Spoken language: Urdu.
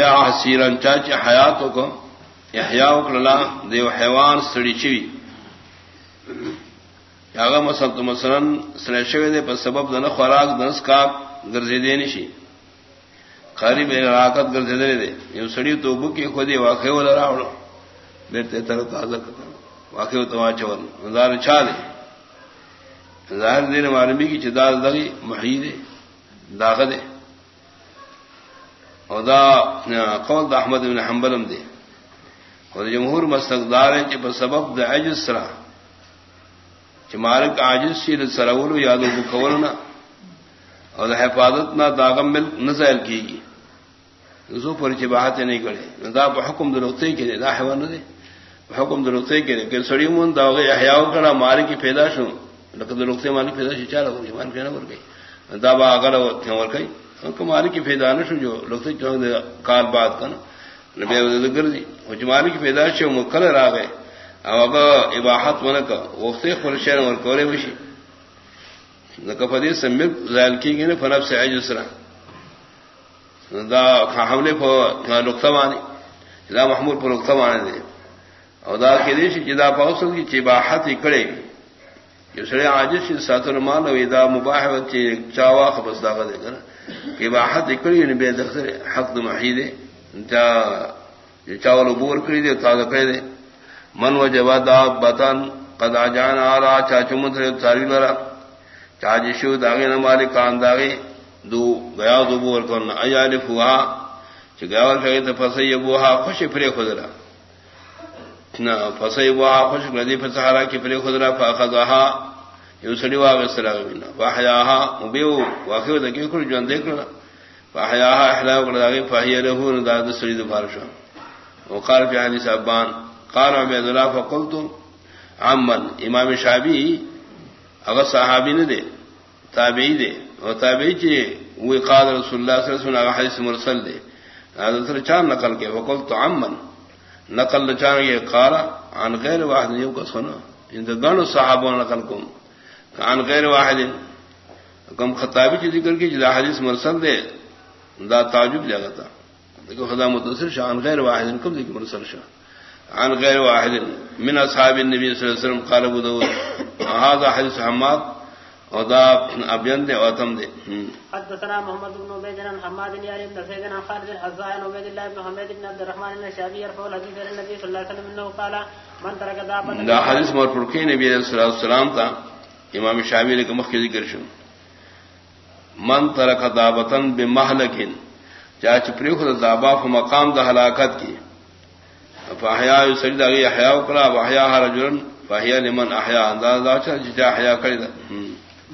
حسیرن چاچ حیات کو احیاء کلا دیو حیوان سڑی چوی یاغا مسل تو مثلا سڑی شوی دے پر سبب دن خوراک دنس کا گرزی دے نشی قریب راکت گرزی دے دے یو سڑی تو بکی خودی واقعی والا راوڑا بیرتے تر تازہ کتا واقعی تو واچور نظار چھا دے ظاہر دین معلومی کی چدار دغی محی دے داغ دے اور دا قول دا احمد بن حنبلم دے اور جمہور مستقدار ہے کہ سبب دا عجز سرا کہ مالک عاجز شیر سرول یادوں کو کولنا اور دا حفاظت نہ داغم مل نزائل کی گی زو پر چی بہاتے نہیں کرے دا حکم دلوتے کے دے دا حیوان دے حکم دلوتے کے دے کہ سڑی من دا گئے احیاؤ کرا مالک کی پیدا شو. لقد دلوتے مالک پیدا شو چارا ہوگی مالک پیدا ور گئی دا با اگر ور گئی کماری کی پیدانش جو لوگ کال بات کا نا گردی وہ جماری کی پیدائش وہ کلر آ گئے۔ اب اباحت من کا وقت خرشین اور کورے بشی۔ کفدی سمت ظاہر کی گئی نا، فنب سے جسرا دا حملے پر رختا مانی۔ جدا محمود پر رختا مانے دے۔ اور دا کے دیش جدا پاؤسل کی چباحت ہی کڑے۔ گی جو سڑے آج ساتر مان اور دا مباح چاوا خبر داغا دے کر کہ باحت اکڑی نے یعنی بے دخل، حق دمحی دے چاول بور کری دے تازہ کرے دے۔ من و جب بتن قدا جان آ رہا چا چمت مطلب رہے تاری لرا چا جی جشو داغے نہ مالک کان داغے دو گیا دو بور کرنا ایا لفوا چ گیا ور کہے فسی بوہا خوش پھرے خدرا نہ فسی بوہا خوش ندی فسہارا کی پھرے خدرا فاخذها یو سڑی واغ سرا گنا واحیاها وبیو واخو دکی کړ ژوند کړه واحیاها احلا کړه دغه فاحیه له نو د سړي د فارشو وقال في حديث ابان قال عبد الله فقلت عمن، امام شافعي هغه صحابي نه دي تابعي دي او تابعي چې وی قال رسول الله صلی الله علیه وسلم حدیث مرسل دي هذا سره چا نقل کې وقلت عمن. نقل چا یہ قال، عن غیر واحد، یو کا سنا ان یعنی دغه صحابه نقل کوم. کان غیر واحد. کم خطابی کی ذکر کی جدا حدیث مرسل دے دا تعجب جگہ تھا دیکھو خدا متصر شاہ عن غیر واحد کم ذکر مرسل شاہ عن غیر واحد. من اصحاب النبی صلی اللہ علیہ وسلم قال ابو داود هذا حدیث حماد ودا ابین دے وتم دے حدثنا محمد بن عبيد بن حماد بن علي بن خالد الحزاء بن عبيد الله بن محمد بن عبد الرحمن بن الشافعي يرفع الحديث عن النبي صلى الله عليه وسلم انه قال من ترك دابه دا حدیث مرفوع کی نبی علیہ الصلوۃ والسلام تھا امام شامی نے مخ کی ذکر شو. من ترک دعوتن بے محلکن چاہ چپری خود دابا کو مقام دا ہلاکت کی. فاحیا سجد اگی احیا کرا واحیا رجلن فاحیا لمن احیا انداز جی دا چا احیا کرے